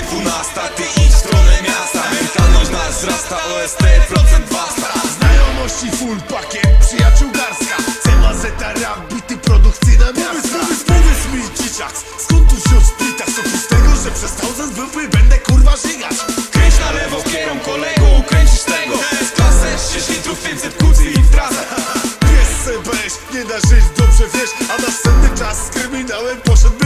dwunasta Ty idź w stronę miasta. Mentalność nas wzrasta OST procent basta Znajomości full pakiet, przyjaciół garstka Cema zeta rap, bity produkcyjna miasta. Powiedz, powiedz mi dzieciak, skąd tu wziąć splitach Oprócz tego, że przez thousands byłby będę kurwa żygać. Kręć na lewo kierą kolego Ukręcisz tego. Z klasę 6 litrów 500 kucy i w trasę. Pies se nie da żyć, dobrze wiesz. A następny czas z kryminałem poszedłby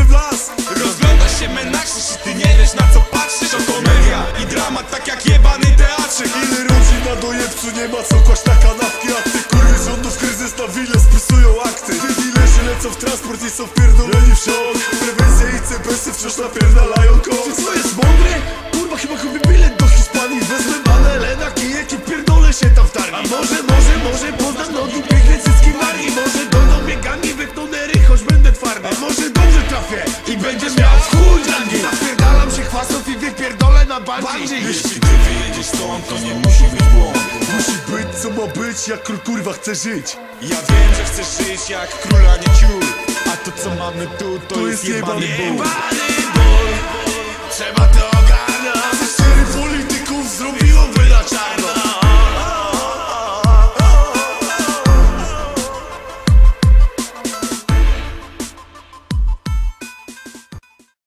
nie ma co kłaść na kanapki A ty kurwy rządów kryzys na wile spisują akty. Dealerzy lecą w transport i są wpierdoleni w szok. Prewencja i CBS-y wciąż napierdalają koks Czy co jest mądre? Kurwa chyba kupię bilet do Hiszpanii Wezmę banelę na kijek i pierdolę się tam w targi. A może, może, może poznam nogi piękne cycki Marii Może dojdą mnie gangi, wytną choć będę twardy. A może dobrze trafię i będziesz miał chuj rangi. Napierdalam się chwastów i wypierdolę na bungee. Jeśli ty wyjedziesz stąd to nie musi być błąd Musi być co ma być, jak król kurwa chce żyć. Ja wiem, że chcesz żyć jak król, a nie ciur A to co mamy tu to, To jest jest jebany ból